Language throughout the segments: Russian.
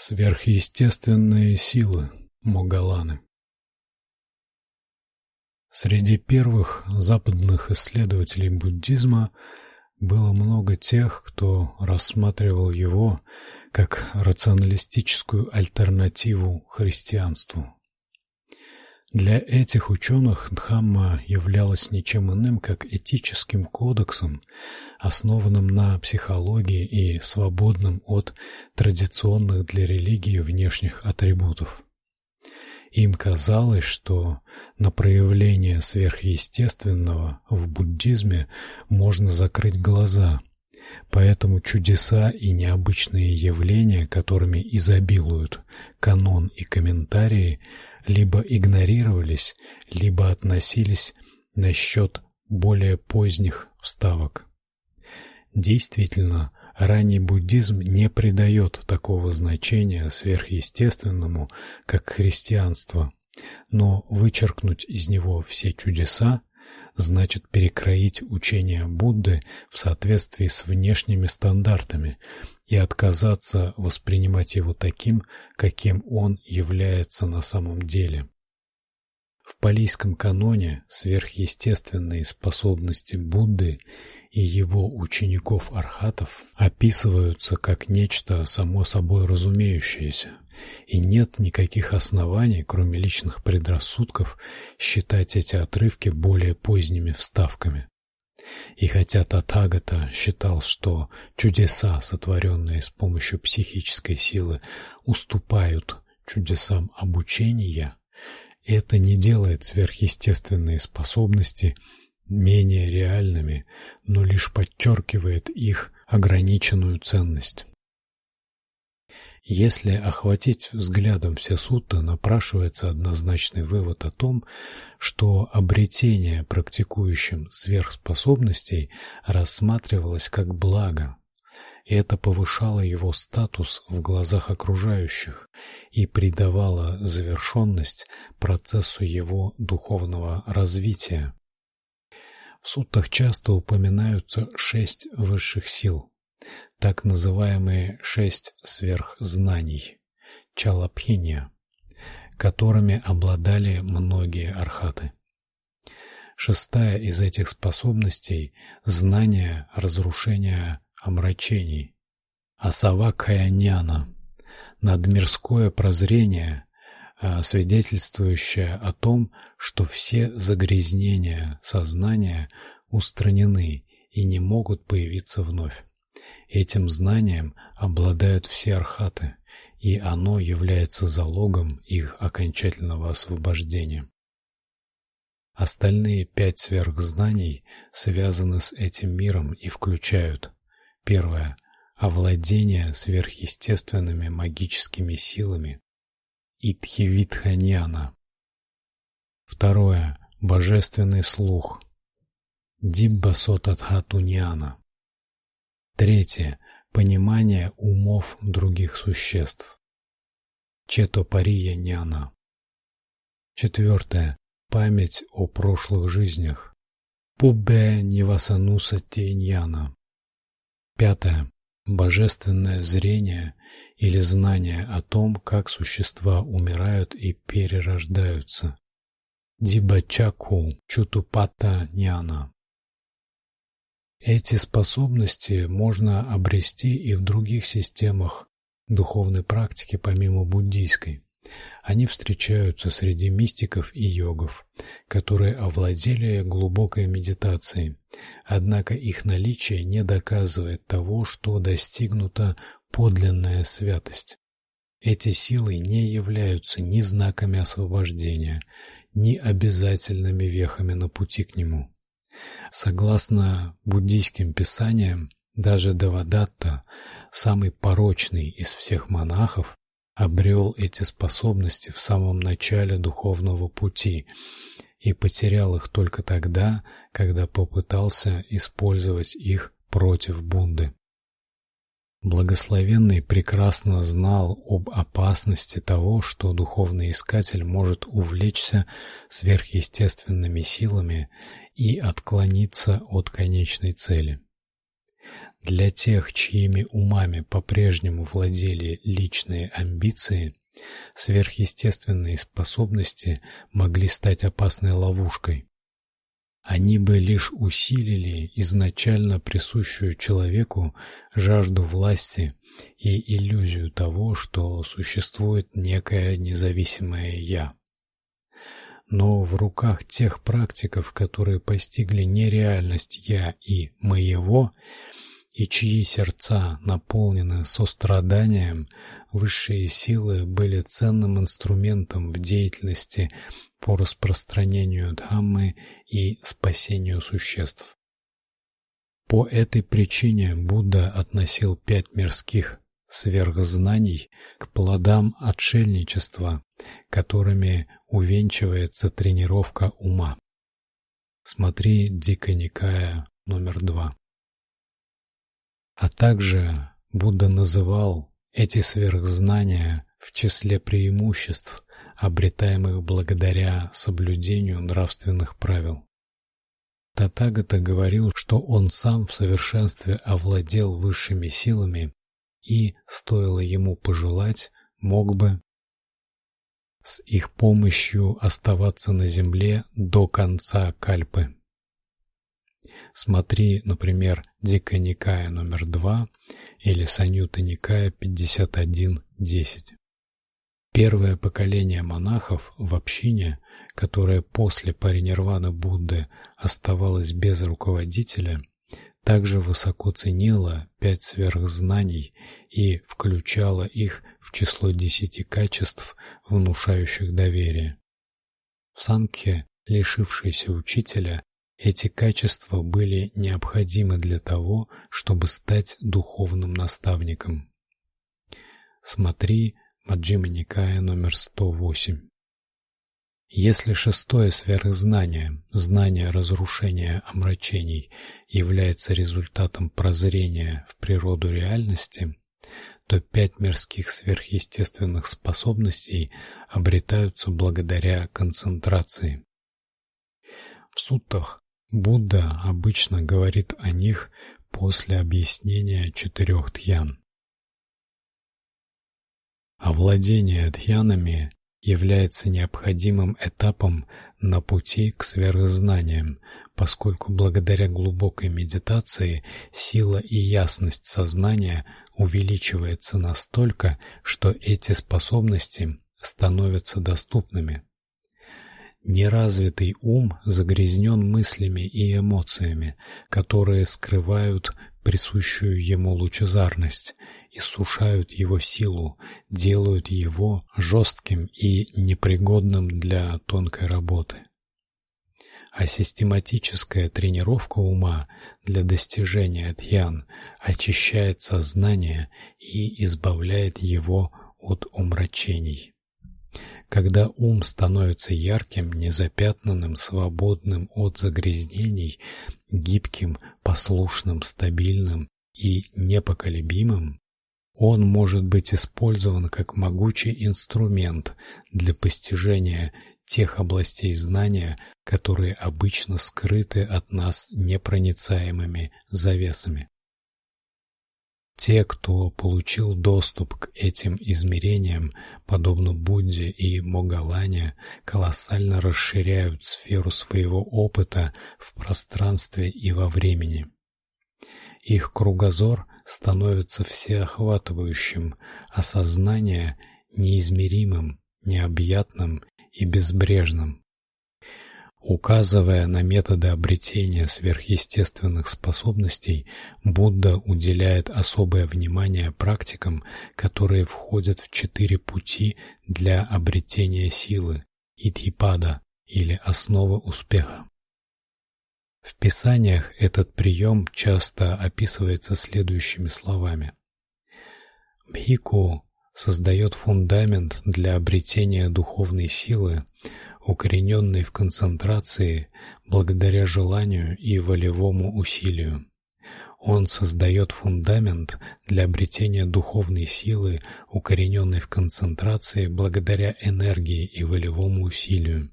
Сверхъестественные силы Могаланы. Среди первых западных исследователей буддизма было много тех, кто рассматривал его как рационалистическую альтернативу христианству. Для этих ученых Дхамма являлась ничем иным, как этическим кодексом, основанным на психологии и свободным от традиционных для религии внешних атрибутов. Им казалось, что на проявление сверхъестественного в буддизме можно закрыть глаза. Поэтому чудеса и необычные явления, которыми изобилуют канон и комментарии, либо игнорировались, либо относились на счет более поздних вставок. Действительно, ранний буддизм не придает такого значения сверхъестественному, как христианство, но вычеркнуть из него все чудеса значит перекроить учение Будды в соответствии с внешними стандартами и отказаться воспринимать его таким, каким он является на самом деле. В палийском каноне сверхъестественные способности Будды и его учеников-архатов описываются как нечто само собой разумеющееся, и нет никаких оснований, кроме личных предрассудков, считать эти отрывки более поздними вставками. И хотя Татагата считал, что чудеса, сотворенные с помощью психической силы, уступают чудесам обучения, это не делает сверхъестественные способности менее реальными, но лишь подчеркивает их ограниченную ценность. Если охватить взглядом все сутты, напрашивается однозначный вывод о том, что обретение практикующим сверхспособностей рассматривалось как благо. Это повышало его статус в глазах окружающих и придавало завершенность процессу его духовного развития. В суттах часто упоминаются шесть высших сил, так называемые шесть сверхзнаний чалапхинья, которыми обладали многие архаты. Шестая из этих способностей знание разрушения омрачений, асавакхаяняна, надмирское прозрение, а, свидетельствующее о том, что все загрязнения сознания устранены и не могут появиться вновь. Этим знанием обладают все архаты, и оно является залогом их окончательного освобождения. Остальные пять сверхзнаний связаны с этим миром и включают: первое овладение сверхъестественными магическими силами Итхивитханяна. Второе божественный слух Диббасотатхатуньяна. Третье понимание умов других существ. Четопария няна. Четвертое память о прошлых жизнях. Пуббе нивасануса теньяна. Пятое божественное зрение или знание о том, как существа умирают и перерождаются. Дибачаку чутупата няна. Эти способности можно обрести и в других системах духовной практики помимо буддийской. Они встречаются среди мистиков и йогов, которые овладели глубокой медитацией. Однако их наличие не доказывает того, что достигнута подлинная святость. Эти силы не являются ни знаками освобождения, ни обязательными вехами на пути к нему. Согласно буддийским писаниям, даже Девадатта, самый порочный из всех монахов, обрел эти способности в самом начале духовного пути и потерял их только тогда, когда попытался использовать их против Бунды. Благословенный прекрасно знал об опасности того, что духовный искатель может увлечься сверхъестественными силами и отклониться от конечной цели. Для тех, чьими умами по-прежнему владели личные амбиции, сверхъестественные способности могли стать опасной ловушкой. Они бы лишь усилили изначально присущую человеку жажду власти и иллюзию того, что существует некое независимое я. Но в руках тех практиков, которые постигли нереальность я и моего, и чьи сердца наполнены состраданием, высшие силы были ценным инструментом в деятельности по распространению Дхаммы и спасению существ. По этой причине Будда относил пять мирских сверхзнаний к плодам отшельничества, которыми увенчивается тренировка ума. Смотри Дикая Никая номер два. А также Будда называл эти сверхзнания в числе преимуществ, обретаемых благодаря соблюдению нравственных правил. Татагата говорил, что он сам в совершенстве овладел высшими силами и, стоило ему пожелать, мог бы с их помощью оставаться на земле до конца кальпы. Смотри, например, Дикая Никая номер 2 или Санюта Никая 51.10. Первое поколение монахов в общине, которое после паринирваны Будды оставалось без руководителя, также высоко ценило пять сверхзнаний и включало их в число десяти качеств, внушающих доверие. В Санкхе, лишившейся учителя, эти качества были необходимы для того, чтобы стать духовным наставником. Смотри Маджхима Никая номер 108. Если шестое сверхзнание, знание разрушения омрачений, является результатом прозрения в природу реальности, то пять мирских сверхъестественных способностей обретаются благодаря концентрации. В суттах Будда обычно говорит о них после объяснения четырех дхьян. Овладение дхьянами является необходимым этапом на пути к сверхзнаниям, поскольку благодаря глубокой медитации сила и ясность сознания увеличивается настолько, что эти способности становятся доступными. Неразвитый ум загрязнен мыслями и эмоциями, которые скрывают присущую ему лучезарность, иссушают его силу, делают его жестким и непригодным для тонкой работы. А систематическая тренировка ума для достижения тхьян очищает сознание и избавляет его от умрачений. Когда ум становится ярким, незапятнанным, свободным от загрязнений, гибким, послушным, стабильным и непоколебимым, он может быть использован как могучий инструмент для постижения тех областей знания, которые обычно скрыты от нас непроницаемыми завесами. Те, кто получил доступ к этим измерениям, подобно Будде и Могалане, колоссально расширяют сферу своего опыта в пространстве и во времени. Их кругозор становится всеохватывающим, а сознание неизмеримым, необъятным и безбрежным. Указывая на методы обретения сверхъестественных способностей, Будда уделяет особое внимание практикам, которые входят в четыре пути для обретения силы итхипада или основа успеха. В писаниях этот прием часто описывается следующими словами: Бхикку создает фундамент для обретения духовной силы, укорененный в концентрации благодаря желанию и волевому усилию. Он создает фундамент для обретения духовной силы, укорененной в концентрации благодаря энергии и волевому усилию.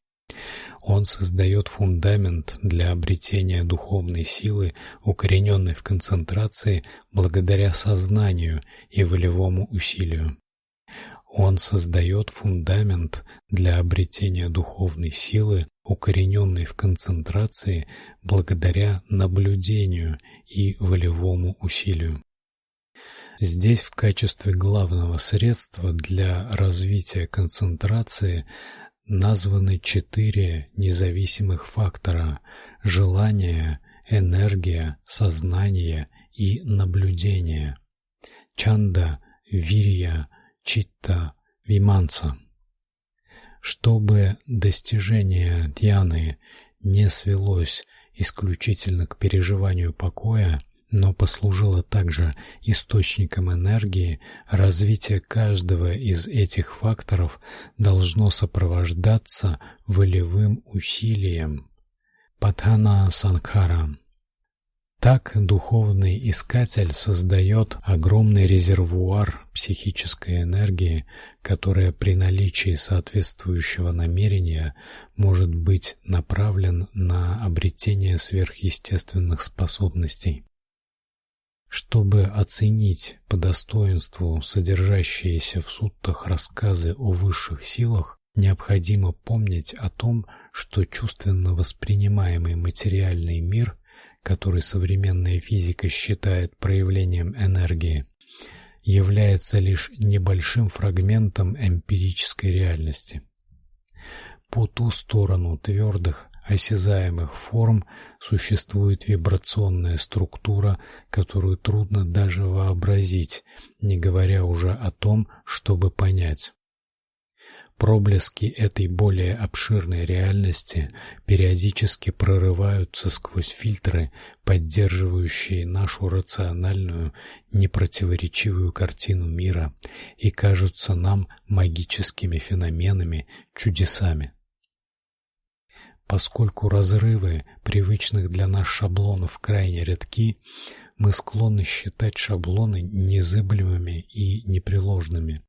Он создает фундамент для обретения духовной силы, укорененной в концентрации благодаря сознанию и волевому усилию. Он создает фундамент для обретения духовной силы, укорененной в концентрации благодаря наблюдению и волевому усилию. Здесь в качестве главного средства для развития концентрации названы четыре независимых фактора: желание, энергия, сознание и наблюдение. Чанда, вирья, читта, виманса. Чтобы достижение дьяны не свелось исключительно к переживанию покоя, но послужило также источником энергии, развитие каждого из этих факторов должно сопровождаться волевым усилием. Патхана санкара так духовный искатель создает огромный резервуар психической энергии, которая при наличии соответствующего намерения может быть направлен на обретение сверхъестественных способностей. Чтобы оценить по достоинству содержащиеся в суттах рассказы о высших силах, необходимо помнить о том, что чувственно воспринимаемый материальный мир который современная физика считает проявлением энергии, является лишь небольшим фрагментом эмпирической реальности. По ту сторону твердых, осязаемых форм существует вибрационная структура, которую трудно даже вообразить, не говоря уже о том, чтобы понять. Проблески этой более обширной реальности периодически прорываются сквозь фильтры, поддерживающие нашу рациональную, непротиворечивую картину мира, и кажутся нам магическими феноменами, чудесами. Поскольку разрывы привычных для нас шаблонов крайне редки, мы склонны считать шаблоны незыблемыми и непреложными.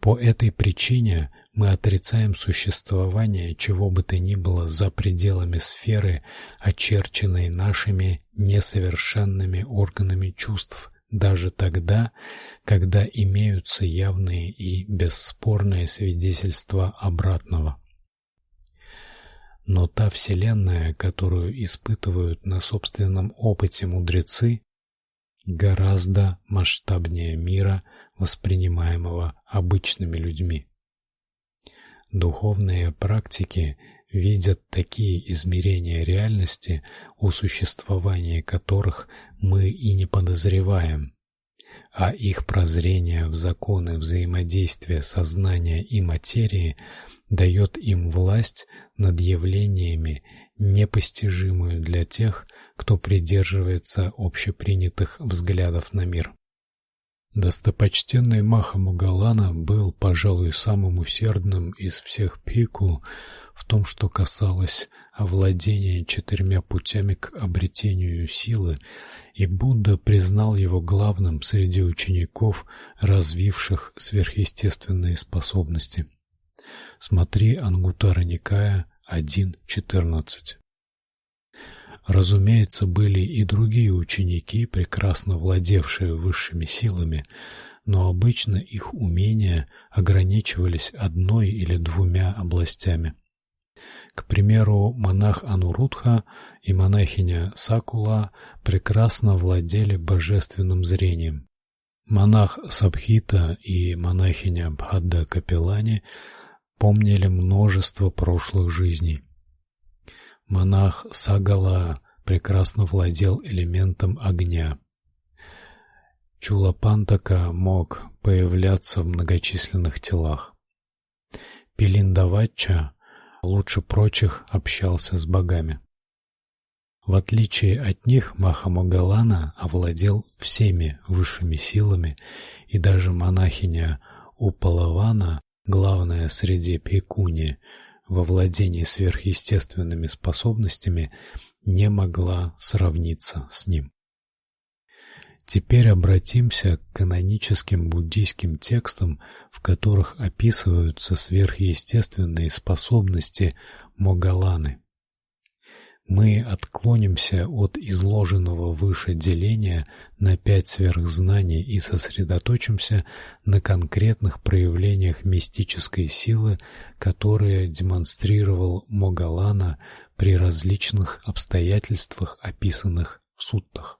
По этой причине мы отрицаем существование чего бы то ни было за пределами сферы, очерченной нашими несовершенными органами чувств, даже тогда, когда имеются явные и бесспорные свидетельства обратного. Но та вселенная, которую испытывают на собственном опыте мудрецы, гораздо масштабнее мира, воспринимаемого обычными людьми. Духовные практики видят такие измерения реальности, о существовании которых мы и не подозреваем, а их прозрение в законы взаимодействия сознания и материи дает им власть над явлениями, непостижимую для тех, кто придерживается общепринятых взглядов на мир. Достопочтенный Махамугалана был, пожалуй, самым усердным из всех пику в том, что касалось овладения четырьмя путями к обретению силы, и Будда признал его главным среди учеников, развивших сверхъестественные способности. Смотри Ангутара Никая 1.14. Разумеется, были и другие ученики, прекрасно владевшие высшими силами, но обычно их умения ограничивались одной или двумя областями. К примеру, монах Анурудха и монахиня Сакула прекрасно владели божественным зрением. Монах Сабхита и монахиня Бхадда Капилани помнили множество прошлых жизней. Монах Сагала прекрасно владел элементом огня. Чулапантака мог появляться в многочисленных телах. Пилиндавача лучше прочих общался с богами. В отличие от них Махамогалана овладел всеми высшими силами, и даже монахиня Упалавана, главная среди пекуни, во владении сверхъестественными способностями не могла сравниться с ним. Теперь обратимся к каноническим буддийским текстам, в которых описываются сверхъестественные способности Могаланы. Мы отклонимся от изложенного выше деления на пять сверхзнаний и сосредоточимся на конкретных проявлениях мистической силы, которые демонстрировал Могалана при различных обстоятельствах, описанных в суттах.